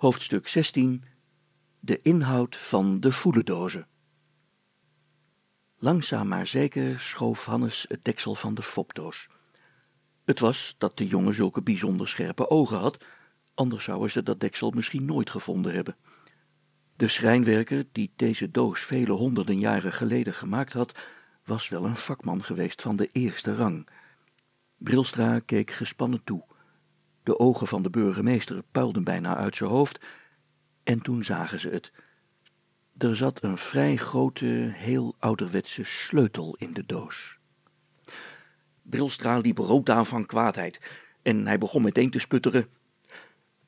Hoofdstuk 16 De inhoud van de voelendozen Langzaam maar zeker schoof Hannes het deksel van de fopdoos. Het was dat de jongen zulke bijzonder scherpe ogen had, anders zouden ze dat deksel misschien nooit gevonden hebben. De schrijnwerker, die deze doos vele honderden jaren geleden gemaakt had, was wel een vakman geweest van de eerste rang. Brilstra keek gespannen toe. De ogen van de burgemeester puilden bijna uit zijn hoofd, en toen zagen ze het. Er zat een vrij grote, heel ouderwetse sleutel in de doos. Brilstra liep rood aan van kwaadheid, en hij begon meteen te sputteren.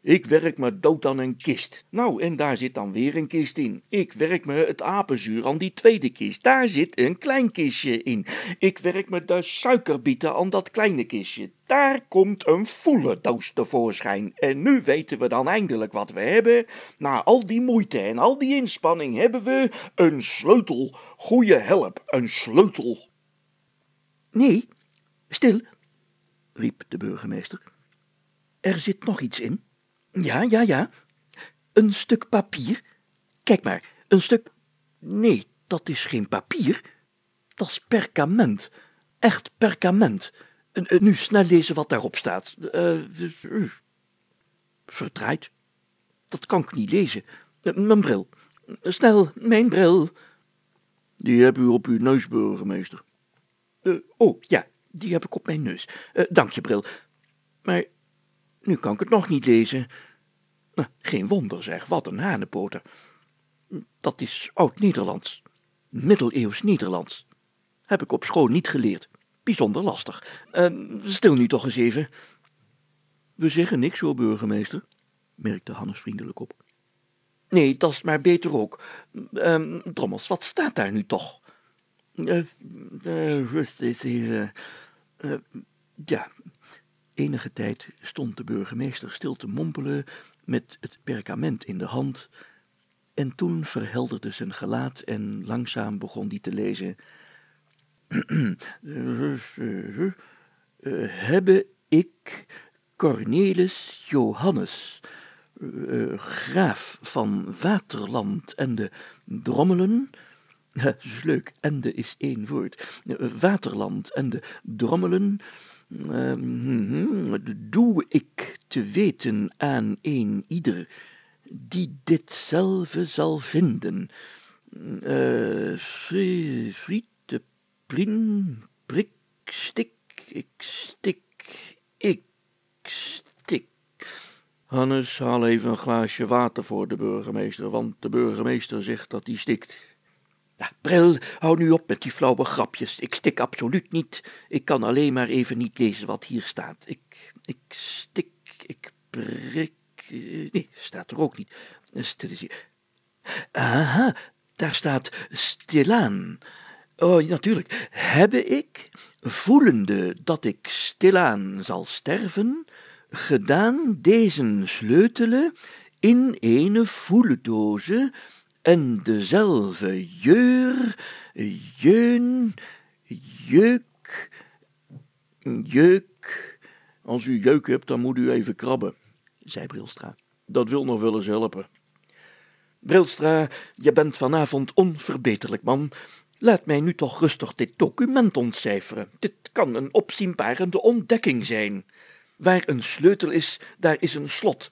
Ik werk me dood aan een kist. Nou, en daar zit dan weer een kist in. Ik werk me het apenzuur aan die tweede kist. Daar zit een klein kistje in. Ik werk me de suikerbieten aan dat kleine kistje. Daar komt een voelendoos tevoorschijn. En nu weten we dan eindelijk wat we hebben. Na al die moeite en al die inspanning hebben we een sleutel. Goeie help, een sleutel. Nee, stil, riep de burgemeester. Er zit nog iets in. Ja, ja, ja. Een stuk papier. Kijk maar, een stuk. Nee, dat is geen papier. Dat is perkament. Echt perkament. nu snel lezen wat daarop staat. Uh, verdraaid. Dat kan ik niet lezen. mijn bril. Snel, mijn bril. Die heb u op uw neus, burgemeester. oh, ja, die heb ik op mijn neus. dank je, bril. Maar nu kan ik het nog niet lezen. Geen wonder zeg, wat een hanenpoten. Dat is oud-Nederlands, middeleeuws Nederlands. Heb ik op school niet geleerd. Bijzonder lastig. Uh, stil nu toch eens even. We zeggen niks hoor, burgemeester, merkte Hannes vriendelijk op. Nee, dat is maar beter ook. Uh, wat staat daar nu toch? Uh, rust eens even. ja, Enige tijd stond de burgemeester stil te mompelen met het perkament in de hand, en toen verhelderde zijn gelaat en langzaam begon die te lezen. Hebben ik Cornelis Johannes, uh, graaf van Waterland en de Drommelen, dat ende is één woord, Waterland en de Drommelen, doe ik te weten aan een ieder die ditzelfde zal vinden. Uh, friete, prin, prik, stik, ik stik, ik stik. Hannes, haal even een glaasje water voor de burgemeester, want de burgemeester zegt dat hij stikt. Ja, hou nu op met die flauwe grapjes. Ik stik absoluut niet. Ik kan alleen maar even niet lezen wat hier staat. Ik, ik stik, ik prik... Nee, staat er ook niet. Stil eens hier. Aha, daar staat stilaan. Oh, natuurlijk. Hebbe ik, voelende dat ik stilaan zal sterven, gedaan deze sleutelen in ene voelendoze en dezelfde jeur, jeun, jeuk, jeuk. Als u jeuk hebt, dan moet u even krabben, zei Brilstra. Dat wil nog wel eens helpen. Brilstra, je bent vanavond onverbeterlijk, man. Laat mij nu toch rustig dit document ontcijferen. Dit kan een opzienbarende ontdekking zijn. Waar een sleutel is, daar is een slot.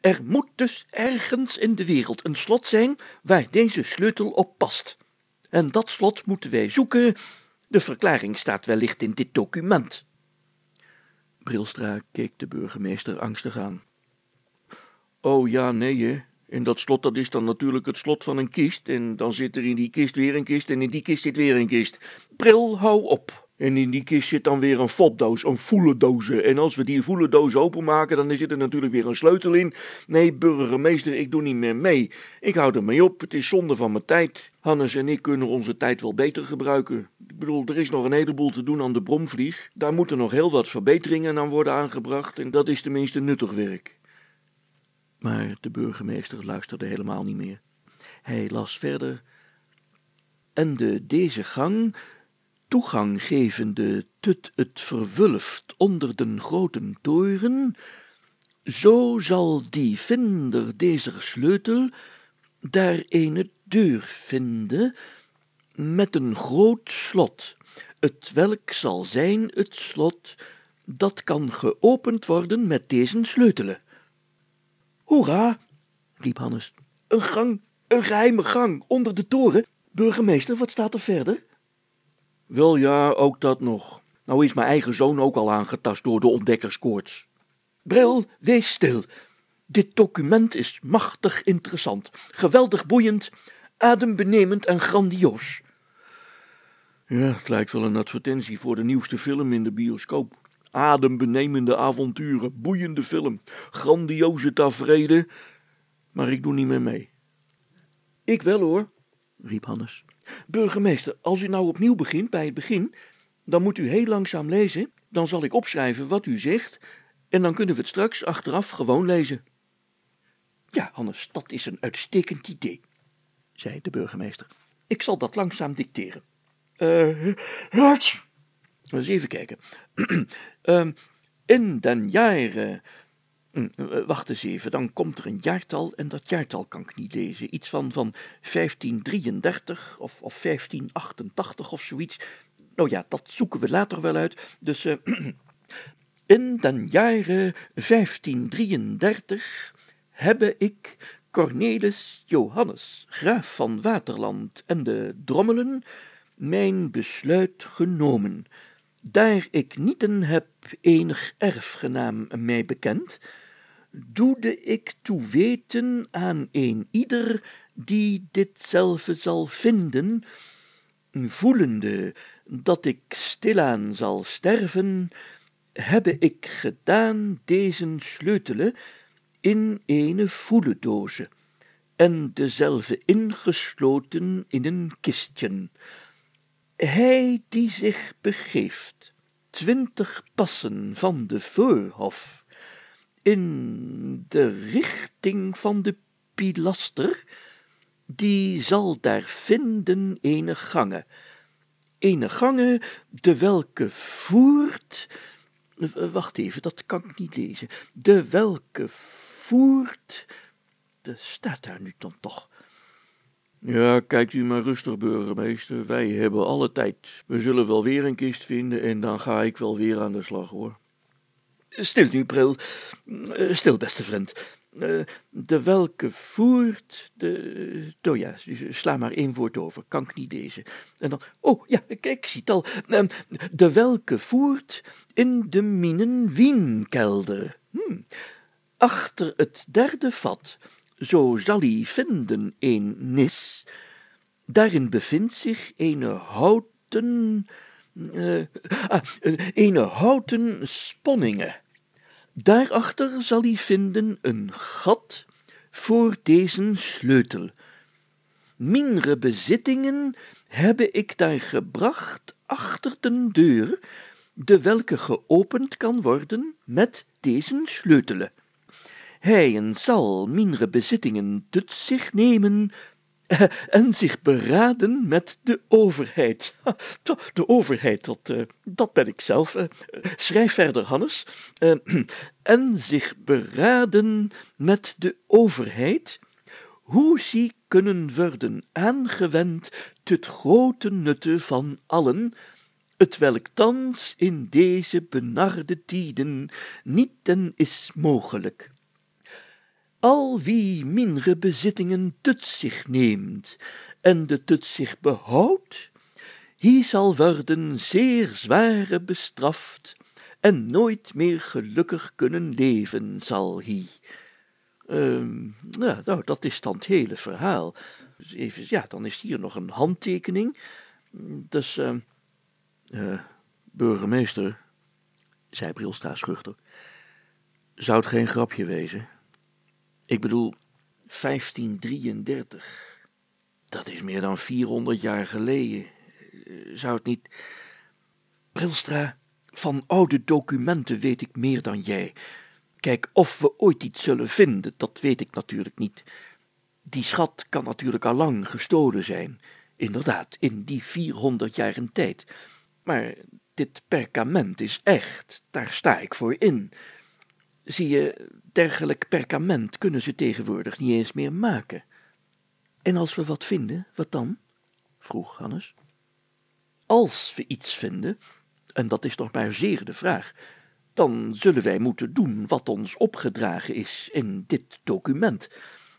Er moet dus ergens in de wereld een slot zijn waar deze sleutel op past. En dat slot moeten wij zoeken. De verklaring staat wellicht in dit document. Brilstra keek de burgemeester angstig aan. Oh ja, nee, hè. En dat slot, dat is dan natuurlijk het slot van een kist. En dan zit er in die kist weer een kist en in die kist zit weer een kist. Bril, hou op. En in die kist zit dan weer een fopdoos, een voelendoze. En als we die voelendoos openmaken, dan zit er natuurlijk weer een sleutel in. Nee, burgemeester, ik doe niet meer mee. Ik hou er mee op, het is zonde van mijn tijd. Hannes en ik kunnen onze tijd wel beter gebruiken. Ik bedoel, er is nog een heleboel te doen aan de bromvlieg. Daar moeten nog heel wat verbeteringen aan worden aangebracht. En dat is tenminste nuttig werk. Maar de burgemeester luisterde helemaal niet meer. Hij las verder. En de deze gang toegang gevende tut het verwulft onder den groten toren, Zo zal die vinder deze sleutel daar een deur vinden met een groot slot, het welk zal zijn het slot dat kan geopend worden met deze sleutelen. Hoera, riep Hannes, een gang, een geheime gang onder de toren. Burgemeester, wat staat er verder? Wel ja, ook dat nog. Nou is mijn eigen zoon ook al aangetast door de ontdekkerskoorts. Bril, wees stil. Dit document is machtig interessant, geweldig boeiend, adembenemend en grandioos. Ja, het lijkt wel een advertentie voor de nieuwste film in de bioscoop. Adembenemende avonturen, boeiende film, grandioze tafereelen, maar ik doe niet meer mee. Ik wel hoor, riep Hannes. Burgemeester, als u nou opnieuw begint bij het begin, dan moet u heel langzaam lezen, dan zal ik opschrijven wat u zegt, en dan kunnen we het straks achteraf gewoon lezen. Ja, Hannes, dat is een uitstekend idee, zei de burgemeester. Ik zal dat langzaam dicteren. Eh, eens even kijken. in den jaren. Uh, wacht eens even, dan komt er een jaartal en dat jaartal kan ik niet lezen. Iets van, van 1533 of, of 1588 of zoiets. Nou ja, dat zoeken we later wel uit. Dus uh, in den jaren 1533 heb ik Cornelis Johannes, graaf van Waterland en de Drommelen, mijn besluit genomen. Daar ik nieten heb enig erfgenaam mij bekend, doede ik toeweten aan een ieder die ditzelfde zal vinden, voelende dat ik stilaan zal sterven, hebbe ik gedaan deze sleutelen in eene voeledooze en dezelve ingesloten in een kistjen. Hij die zich begeeft twintig passen van de voorhof in de richting van de pilaster, die zal daar vinden eene gange, eene gange, de welke voert, wacht even, dat kan ik niet lezen, de welke voert, staat daar nu dan toch, ja, kijkt u maar rustig, burgemeester. Wij hebben alle tijd. We zullen wel weer een kist vinden en dan ga ik wel weer aan de slag, hoor. Stil nu, Bril. Stil, beste vriend. De welke voert de... Oh ja, sla maar één woord over, kan ik niet deze. En dan... Oh, ja, kijk, zie het al. De welke voert in de minen wienkelder. Hm. Achter het derde vat zo zal hij vinden een nis, daarin bevindt zich een houten, ah, een houten sponninge. Daarachter zal hij vinden een gat voor deze sleutel. Mindere bezittingen heb ik daar gebracht achter de deur, de welke geopend kan worden met deze sleutelen hij zal mindere bezittingen tot zich nemen eh, en zich beraden met de overheid. De overheid, dat, eh, dat ben ik zelf. Eh, schrijf verder, Hannes. En zich beraden met de overheid, hoe ze kunnen worden aangewend tot grote nutte van allen, het welk thans in deze benarde tijden niet ten is mogelijk al wie mindere bezittingen tot zich neemt en de tot zich behoudt, hij zal worden zeer zware bestraft en nooit meer gelukkig kunnen leven zal hij. Uh, nou, dat is dan het hele verhaal. Dus even, ja, dan is hier nog een handtekening. Dus, uh, uh, burgemeester, zei Brilstra schuchter, zou het geen grapje wezen? Ik bedoel, 1533. Dat is meer dan 400 jaar geleden. Eh, zou het niet. Brilstra, van oude documenten weet ik meer dan jij. Kijk, of we ooit iets zullen vinden, dat weet ik natuurlijk niet. Die schat kan natuurlijk al lang gestolen zijn. Inderdaad, in die 400 jaren tijd. Maar dit perkament is echt, daar sta ik voor in. Zie je, dergelijk perkament kunnen ze tegenwoordig niet eens meer maken. En als we wat vinden, wat dan? vroeg Hannes. Als we iets vinden, en dat is nog maar zeer de vraag, dan zullen wij moeten doen wat ons opgedragen is in dit document.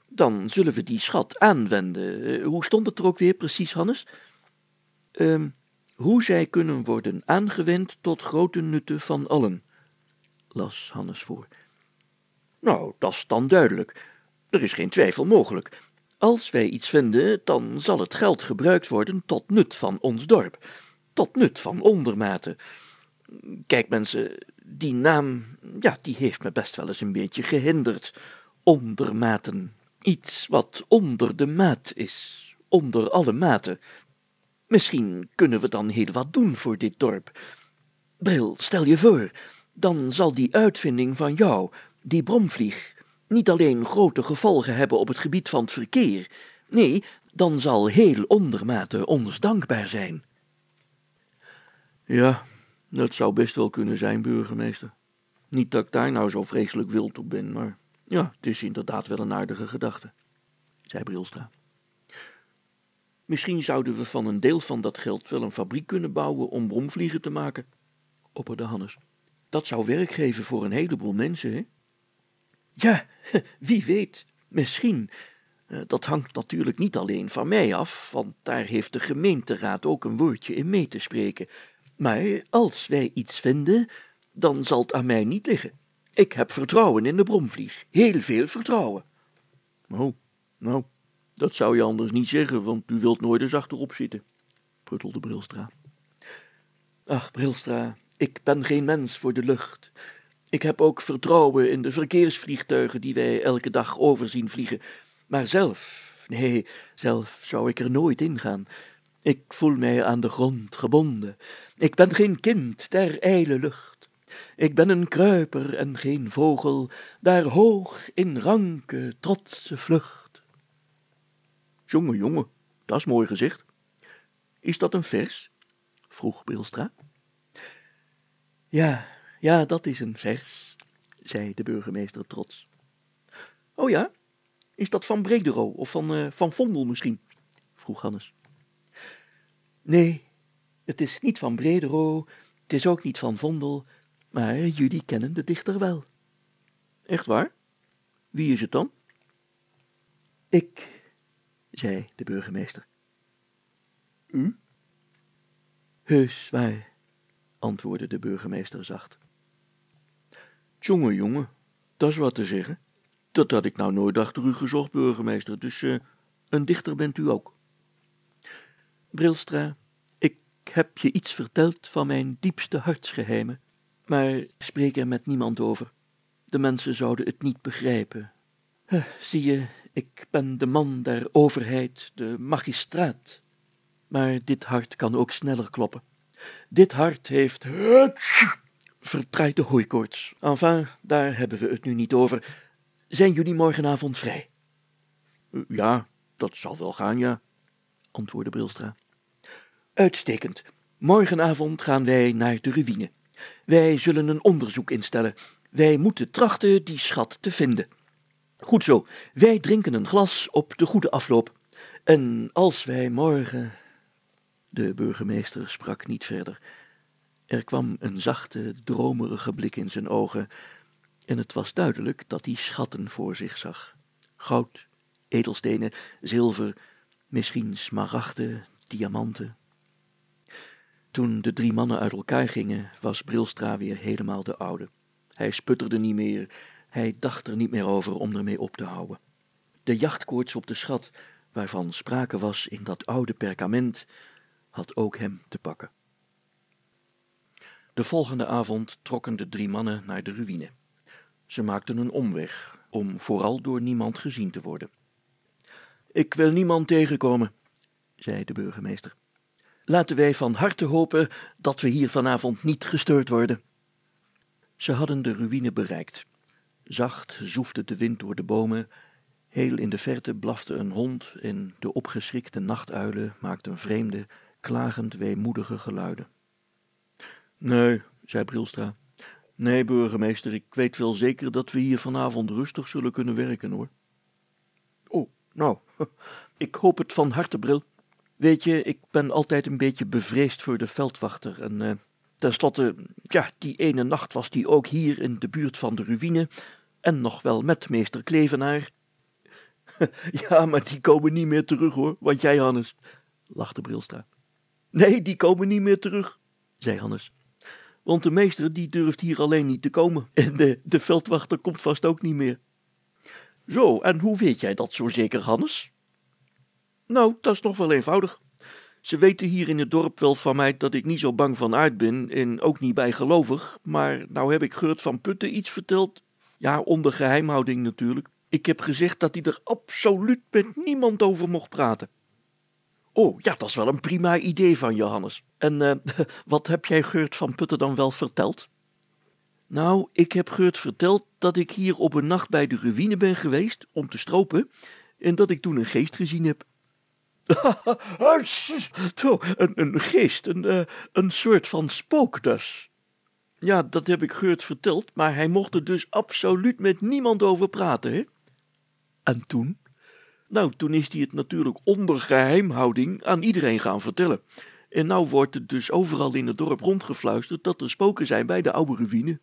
Dan zullen we die schat aanwenden. Eh, hoe stond het er ook weer precies, Hannes? Uh, hoe zij kunnen worden aangewend tot grote nutte van allen, las Hannes voor. Nou, dat is dan duidelijk. Er is geen twijfel mogelijk. Als wij iets vinden, dan zal het geld gebruikt worden tot nut van ons dorp, tot nut van ondermaten. Kijk mensen, die naam, ja, die heeft me best wel eens een beetje gehinderd. Ondermaten, iets wat onder de maat is, onder alle maten. Misschien kunnen we dan heel wat doen voor dit dorp. Bril, stel je voor, dan zal die uitvinding van jou, die bromvlieg, niet alleen grote gevolgen hebben op het gebied van het verkeer, nee, dan zal heel ondermate ons dankbaar zijn. Ja, dat zou best wel kunnen zijn, burgemeester. Niet dat ik daar nou zo vreselijk wild op ben, maar ja, het is inderdaad wel een aardige gedachte, zei Brilstra. Misschien zouden we van een deel van dat geld wel een fabriek kunnen bouwen om bromvliegen te maken, opperde Hannes. Dat zou werk geven voor een heleboel mensen, hè? Ja, wie weet, misschien. Eh, dat hangt natuurlijk niet alleen van mij af, want daar heeft de gemeenteraad ook een woordje in mee te spreken. Maar als wij iets vinden, dan zal het aan mij niet liggen. Ik heb vertrouwen in de bromvlieg, heel veel vertrouwen. Oh, nou, dat zou je anders niet zeggen, want u wilt nooit eens achterop zitten, pruttelde Brilstra. Ach, Brilstra, ik ben geen mens voor de lucht. Ik heb ook vertrouwen in de verkeersvliegtuigen die wij elke dag overzien vliegen. Maar zelf, nee, zelf zou ik er nooit in gaan. Ik voel mij aan de grond gebonden. Ik ben geen kind der ijle lucht. Ik ben een kruiper en geen vogel, daar hoog in ranke, trotse vlucht. Jonge, jonge, dat is mooi gezegd. Is dat een vers? vroeg Brilstra. Ja, ja, dat is een vers, zei de burgemeester trots. Oh ja? Is dat van Bredero of van, uh, van Vondel misschien? vroeg Hannes. Nee, het is niet van Bredero, het is ook niet van Vondel, maar jullie kennen de dichter wel. Echt waar? Wie is het dan? Ik, zei de burgemeester. U? Heus waar, antwoordde de burgemeester zacht. Jongen, dat is wat te zeggen. Dat had ik nou nooit achter u gezocht, burgemeester, dus uh, een dichter bent u ook. Brilstra, ik heb je iets verteld van mijn diepste hartsgeheimen, maar spreek er met niemand over. De mensen zouden het niet begrijpen. Zie je, ik ben de man der overheid, de magistraat. Maar dit hart kan ook sneller kloppen. Dit hart heeft vertraait de hooikoorts. Enfin, daar hebben we het nu niet over. Zijn jullie morgenavond vrij? Ja, dat zal wel gaan, ja, antwoordde Brilstra. Uitstekend. Morgenavond gaan wij naar de ruïne. Wij zullen een onderzoek instellen. Wij moeten trachten die schat te vinden. Goed zo, wij drinken een glas op de goede afloop. En als wij morgen. De burgemeester sprak niet verder. Er kwam een zachte, dromerige blik in zijn ogen, en het was duidelijk dat hij schatten voor zich zag. Goud, edelstenen, zilver, misschien smaragden, diamanten. Toen de drie mannen uit elkaar gingen, was Brilstra weer helemaal de oude. Hij sputterde niet meer, hij dacht er niet meer over om ermee op te houden. De jachtkoorts op de schat, waarvan sprake was in dat oude perkament, had ook hem te pakken. De volgende avond trokken de drie mannen naar de ruïne. Ze maakten een omweg, om vooral door niemand gezien te worden. Ik wil niemand tegenkomen, zei de burgemeester. Laten wij van harte hopen dat we hier vanavond niet gestoord worden. Ze hadden de ruïne bereikt. Zacht zoefde de wind door de bomen, heel in de verte blafte een hond en de opgeschrikte nachtuilen maakten vreemde, klagend weemoedige geluiden. Nee, zei Brilstra, Nee, burgemeester, ik weet wel zeker dat we hier vanavond rustig zullen kunnen werken, hoor. Oh, nou, ik hoop het van harte, Bril. Weet je, ik ben altijd een beetje bevreesd voor de veldwachter. En uh, tenslotte, ja, die ene nacht was die ook hier in de buurt van de ruïne. En nog wel met meester Klevenaar. ja, maar die komen niet meer terug, hoor, want jij, Hannes, lachte Brilstra. Nee, die komen niet meer terug, zei Hannes. Want de meester die durft hier alleen niet te komen. En de, de veldwachter komt vast ook niet meer. Zo, en hoe weet jij dat zo zeker, Hannes? Nou, dat is nog wel eenvoudig. Ze weten hier in het dorp wel van mij dat ik niet zo bang van aard ben en ook niet bijgelovig, maar nou heb ik Geurt van Putten iets verteld. Ja, onder geheimhouding natuurlijk. Ik heb gezegd dat hij er absoluut met niemand over mocht praten. Oh, ja, dat is wel een prima idee van Johannes. En uh, wat heb jij Geurt van Putten dan wel verteld? Nou, ik heb Geurt verteld dat ik hier op een nacht bij de ruïne ben geweest om te stropen en dat ik toen een geest gezien heb. een, een geest, een, uh, een soort van spook dus. Ja, dat heb ik Geurt verteld, maar hij mocht er dus absoluut met niemand over praten, hè? En toen? Nou, toen is hij het natuurlijk onder geheimhouding aan iedereen gaan vertellen. En nou wordt het dus overal in het dorp rondgefluisterd dat er spoken zijn bij de oude ruïne.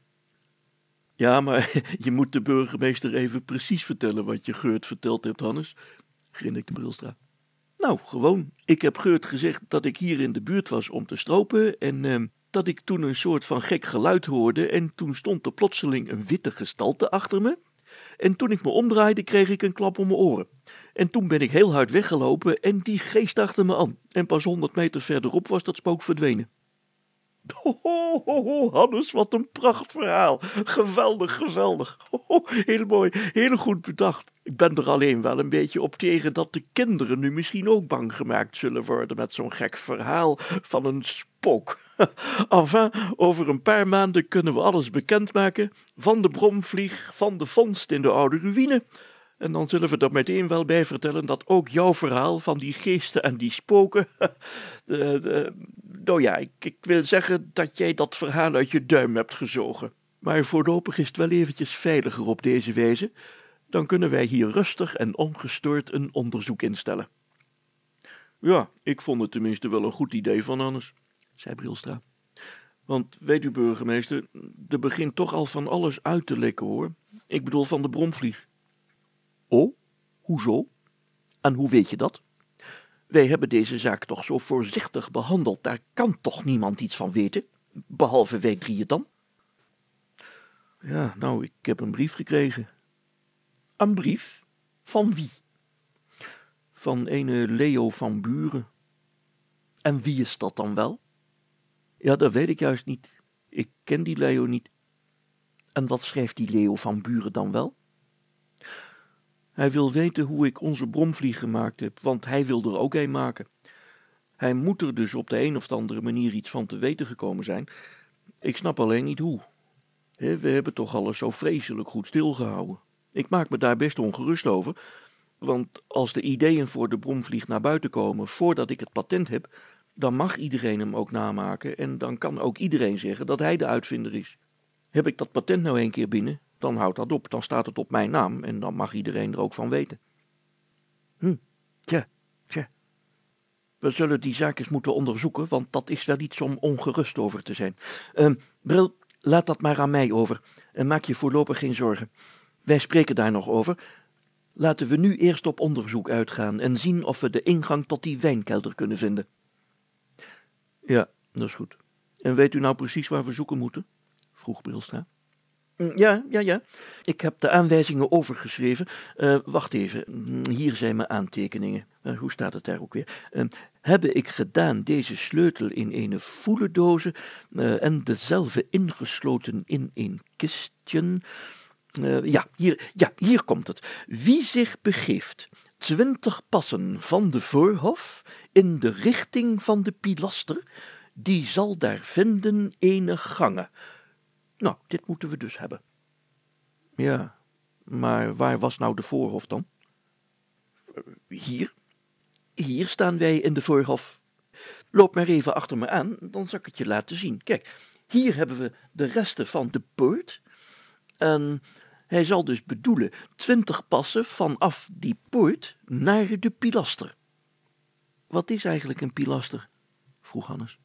Ja, maar je moet de burgemeester even precies vertellen wat je Geurt verteld hebt, Hannes, grinnikte Brilstra. Nou, gewoon. Ik heb Geurt gezegd dat ik hier in de buurt was om te stropen en uh, dat ik toen een soort van gek geluid hoorde en toen stond er plotseling een witte gestalte achter me. En toen ik me omdraaide, kreeg ik een klap om mijn oren. En toen ben ik heel hard weggelopen en die geest achter me aan. En pas honderd meter verderop was dat spook verdwenen. Ho, Hannes, wat een prachtverhaal. Geweldig, geweldig. Ho, heel mooi, heel goed bedacht. Ik ben er alleen wel een beetje op tegen dat de kinderen nu misschien ook bang gemaakt zullen worden met zo'n gek verhaal van een spook. Enfin, over een paar maanden kunnen we alles bekendmaken van de bromvlieg, van de vondst in de oude ruïne. En dan zullen we er meteen wel bij vertellen dat ook jouw verhaal van die geesten en die spoken. De, nou ja, ik, wil zeggen dat jij dat verhaal uit je duim hebt gezogen. Maar voorlopig is het wel eventjes veiliger op deze wijze. Dan kunnen wij hier rustig en ongestoord een onderzoek instellen. Ja, ik vond het tenminste wel een goed idee van Hannes, zei Brilstra. Want weet u, burgemeester, er begint toch al van alles uit te lekken hoor. Ik bedoel van de bromvlieg. Oh, hoezo? En hoe weet je dat? Wij hebben deze zaak toch zo voorzichtig behandeld, daar kan toch niemand iets van weten, behalve wij drieën dan? Ja, nou, ik heb een brief gekregen. Een brief? Van wie? Van ene Leo van Buren. En wie is dat dan wel? Ja, dat weet ik juist niet. Ik ken die Leo niet. En wat schrijft die Leo van Buren dan wel? Hij wil weten hoe ik onze bromvlieg gemaakt heb, want hij wil er ook een maken. Hij moet er dus op de een of andere manier iets van te weten gekomen zijn. Ik snap alleen niet hoe. we hebben toch alles zo vreselijk goed stilgehouden. Ik maak me daar best ongerust over, want als de ideeën voor de bromvlieg naar buiten komen voordat ik het patent heb, dan mag iedereen hem ook namaken en dan kan ook iedereen zeggen dat hij de uitvinder is. Heb ik dat patent nou een keer binnen, dan houdt dat op, dan staat het op mijn naam en dan mag iedereen er ook van weten. Hm, tja, tja. We zullen die zaak eens moeten onderzoeken, want dat is wel iets om ongerust over te zijn. Uh, Bril, laat dat maar aan mij over en maak je voorlopig geen zorgen. Wij spreken daar nog over. Laten we nu eerst op onderzoek uitgaan en zien of we de ingang tot die wijnkelder kunnen vinden. Ja, dat is goed. En weet u nou precies waar we zoeken moeten? vroeg Brilstra. Mm, ja, ja, ja. Ik heb de aanwijzingen overgeschreven. Uh, wacht even, mm, hier zijn mijn aantekeningen. Uh, hoe staat het daar ook weer? Uh, heb ik gedaan deze sleutel in een voelendoze en dezelfde ingesloten in een kistje? ja, hier, ja, hier komt het. Wie zich begeeft twintig passen van de voorhof in de richting van de pilaster, die zal daar vinden ene gangen nou, dit moeten we dus hebben. Ja, maar waar was nou de voorhof dan? Hier. Hier staan wij in de voorhof. Loop maar even achter me aan, dan zal ik het je laten zien. Kijk, hier hebben we de resten van de poort. En hij zal dus bedoelen twintig passen vanaf die poort naar de pilaster. Wat is eigenlijk een pilaster? vroeg Hannes.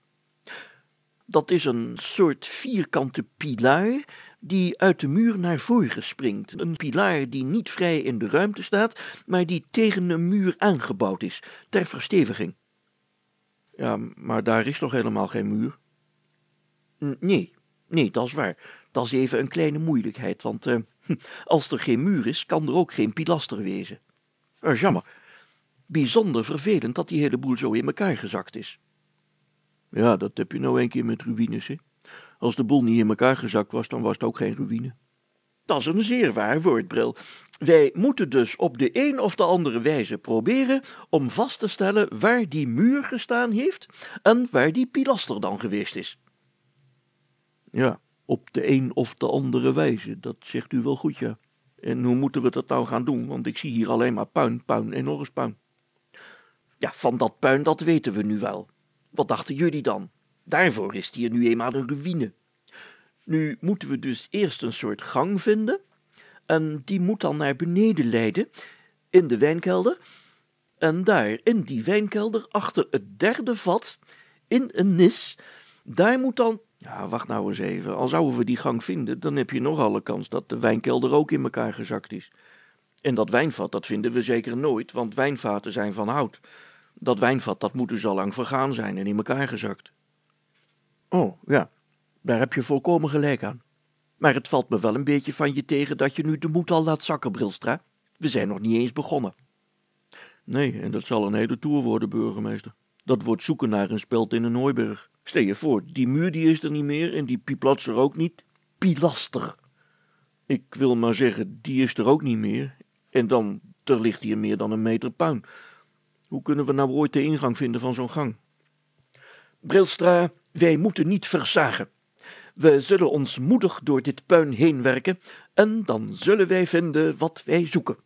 Dat is een soort vierkante pilaar die uit de muur naar voren springt. Een pilaar die niet vrij in de ruimte staat, maar die tegen een muur aangebouwd is, ter versteviging. Ja, maar daar is toch helemaal geen muur? Nee, nee, dat is waar. Dat is even een kleine moeilijkheid, want uh, als er geen muur is, kan er ook geen pilaster wezen. Is jammer. Bijzonder vervelend dat die hele boel zo in elkaar gezakt is. Ja, dat heb je nou een keer met ruïnes, hè? Als de boel niet in elkaar gezakt was, dan was het ook geen ruïne. Dat is een zeer waar woordbril. Wij moeten dus op de een of de andere wijze proberen om vast te stellen waar die muur gestaan heeft en waar die pilaster dan geweest is. Ja, op de een of de andere wijze, dat zegt u wel goed, ja. En hoe moeten we dat nou gaan doen? Want ik zie hier alleen maar puin, puin en nog eens puin. Ja, van dat puin, dat weten we nu wel. Wat dachten jullie dan? Daarvoor is hier nu eenmaal een ruïne. Nu moeten we dus eerst een soort gang vinden, en die moet dan naar beneden leiden, in de wijnkelder, en daar, in die wijnkelder, achter het derde vat, in een nis, daar moet dan... Ja, wacht nou eens even, al zouden we die gang vinden, dan heb je nog alle kans dat de wijnkelder ook in elkaar gezakt is. En dat wijnvat, dat vinden we zeker nooit, want wijnvaten zijn van hout. Dat wijnvat, dat moet dus al lang vergaan zijn en in elkaar gezakt. Oh, ja, daar heb je volkomen gelijk aan. Maar het valt me wel een beetje van je tegen dat je nu de moed al laat zakken, Brilstra. We zijn nog niet eens begonnen. Nee, en dat zal een hele tour worden, burgemeester. Dat wordt zoeken naar een speld in een hooiberg. Stel je voor, die muur die is er niet meer en die piplats er ook niet. Pilaster. Ik wil maar zeggen, die is er ook niet meer. En dan, er ligt hier meer dan een meter puin. Hoe kunnen we nou ooit de ingang vinden van zo'n gang? Brilstra, wij moeten niet verzagen. We zullen ons moedig door dit puin heen werken en dan zullen wij vinden wat wij zoeken.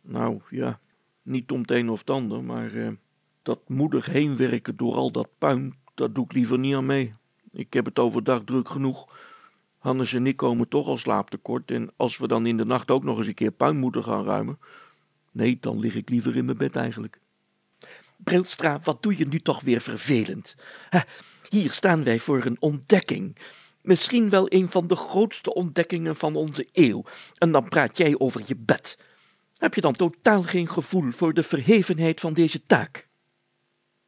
Nou ja, niet om het een of het ander, maar eh, dat moedig heenwerken door al dat puin, dat doe ik liever niet aan mee. Ik heb het overdag druk genoeg. Hannes en ik komen toch al slaaptekort en als we dan in de nacht ook nog eens een keer puin moeten gaan ruimen, nee, dan lig ik liever in mijn bed eigenlijk. Brilstra, wat doe je nu toch weer vervelend? Hier staan wij voor een ontdekking. Misschien wel een van de grootste ontdekkingen van onze eeuw. En dan praat jij over je bed. Heb je dan totaal geen gevoel voor de verhevenheid van deze taak?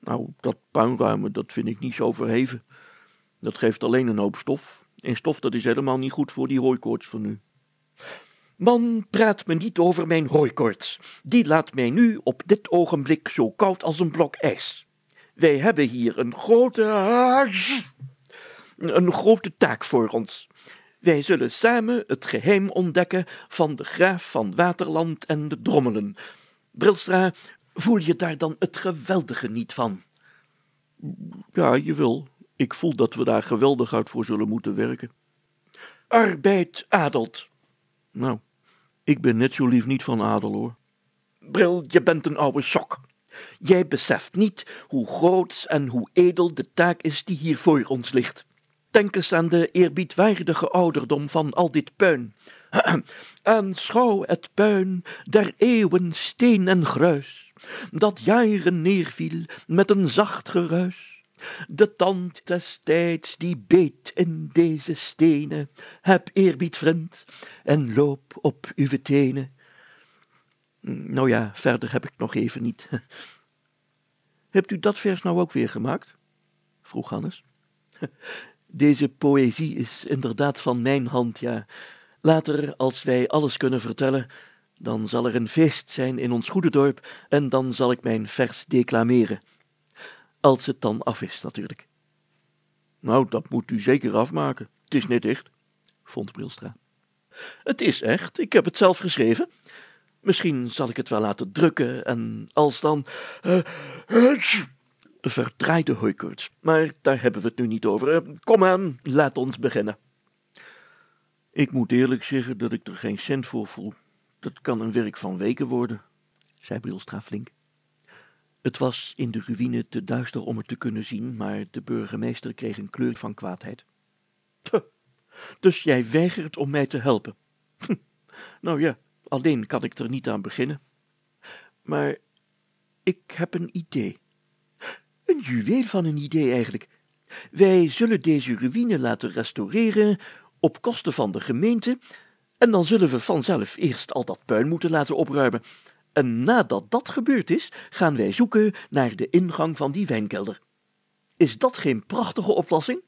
Nou, dat puinruimen, dat vind ik niet zo verheven. Dat geeft alleen een hoop stof. En stof, dat is helemaal niet goed voor die hooikoorts van nu. Man, praat me niet over mijn hooikoorts. Die laat mij nu op dit ogenblik zo koud als een blok ijs. Wij hebben hier een grote... een grote taak voor ons. Wij zullen samen het geheim ontdekken van de graaf van Waterland en de Drommelen. Brilstra, voel je daar dan het geweldige niet van? Ja, je wil. Ik voel dat we daar geweldig uit voor zullen moeten werken. Arbeid adelt. Nou, ik ben net zo lief niet van adel, hoor. Bril, je bent een oude sok. Jij beseft niet hoe groot en hoe edel de taak is die hier voor ons ligt. Denk eens aan de eerbiedwaardige ouderdom van al dit puin. Aanschouw het puin der eeuwen steen en gruis, dat jaren neerviel met een zacht geruis. De tand des tijds die beet in deze stenen, heb eerbied, vriend, en loop op uw tenen. Nou ja, verder heb ik nog even niet. Hebt u dat vers nou ook weer gemaakt? vroeg Hannes. Deze poëzie is inderdaad van mijn hand, ja. Later, als wij alles kunnen vertellen, dan zal er een feest zijn in ons goede dorp en dan zal ik mijn vers declameren. Als het dan af is, natuurlijk. Nou, dat moet u zeker afmaken. Het is net echt, vond Brilstra. Het is echt, ik heb het zelf geschreven. Misschien zal ik het wel laten drukken en als dan... Uh, verdraaide hooikoorts. Maar daar hebben we het nu niet over. Uh, kom aan, laat ons beginnen. Ik moet eerlijk zeggen dat ik er geen cent voor voel. Dat kan een werk van weken worden, zei Brilstra flink. Het was in de ruïne te duister om het te kunnen zien, maar de burgemeester kreeg een kleur van kwaadheid. Dus jij weigert om mij te helpen? Hm, nou ja, alleen kan ik er niet aan beginnen. Maar ik heb een idee. Een juweel van een idee eigenlijk. Wij zullen deze ruïne laten restaureren op kosten van de gemeente, en dan zullen we vanzelf eerst al dat puin moeten laten opruimen. En nadat dat gebeurd is, gaan wij zoeken naar de ingang van die wijnkelder. Is dat geen prachtige oplossing?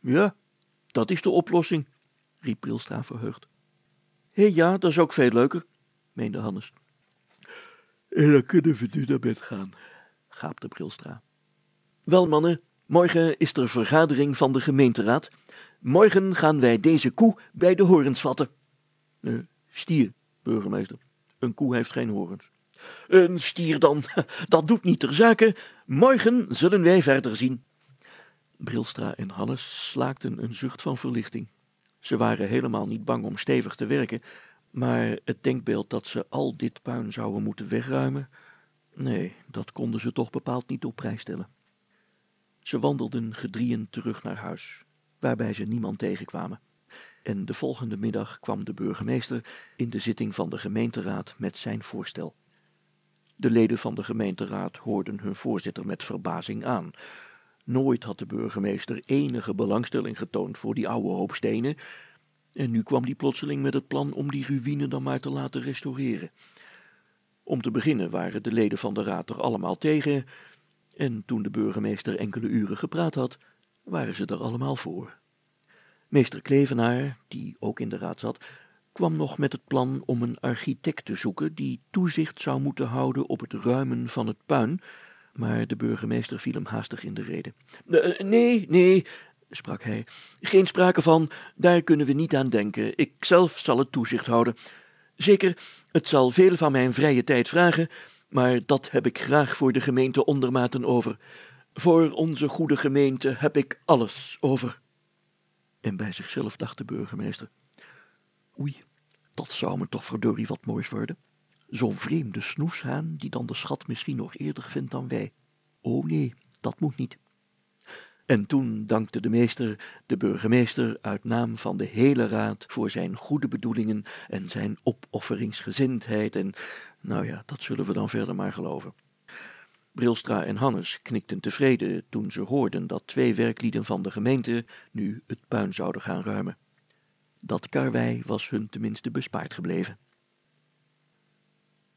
Ja, dat is de oplossing, riep Brilstra verheugd. Hé ja, dat is ook veel leuker, meende Hannes. En dan kunnen we nu naar bed gaan, gaapte Brilstra. Wel, mannen, morgen is er vergadering van de gemeenteraad. Morgen gaan wij deze koe bij de horens vatten. Uh, stier, burgemeester. Een koe heeft geen horens. Een stier dan, dat doet niet ter zake. Morgen zullen wij verder zien. Brilstra en Hannes slaakten een zucht van verlichting. Ze waren helemaal niet bang om stevig te werken, maar het denkbeeld dat ze al dit puin zouden moeten wegruimen, nee, dat konden ze toch bepaald niet op prijs stellen. Ze wandelden gedrieën terug naar huis, waarbij ze niemand tegenkwamen. En de volgende middag kwam de burgemeester in de zitting van de gemeenteraad met zijn voorstel. De leden van de gemeenteraad hoorden hun voorzitter met verbazing aan. Nooit had de burgemeester enige belangstelling getoond voor die oude hoop stenen, en nu kwam die plotseling met het plan om die ruïne dan maar te laten restaureren. Om te beginnen waren de leden van de raad er allemaal tegen, en toen de burgemeester enkele uren gepraat had, waren ze er allemaal voor. Meester Klevenaar, die ook in de raad zat, kwam nog met het plan om een architect te zoeken die toezicht zou moeten houden op het ruimen van het puin, maar de burgemeester viel hem haastig in de rede. Eh, nee, nee, sprak hij, geen sprake van, daar kunnen we niet aan denken. Ik zelf zal het toezicht houden. Zeker, het zal veel van mijn vrije tijd vragen, maar dat heb ik graag voor de gemeente Ondermaten over. Voor onze goede gemeente heb ik alles over. En bij zichzelf dacht de burgemeester, oei, dat zou me toch verdorie wat moois worden. Zo'n vreemde snoeshaan die dan de schat misschien nog eerder vindt dan wij. O nee, dat moet niet. En toen dankte de meester de burgemeester uit naam van de hele raad voor zijn goede bedoelingen en zijn opofferingsgezindheid en, nou ja, dat zullen we dan verder maar geloven. Brilstra en Hannes knikten tevreden toen ze hoorden dat twee werklieden van de gemeente nu het puin zouden gaan ruimen. Dat karwei was hun tenminste bespaard gebleven.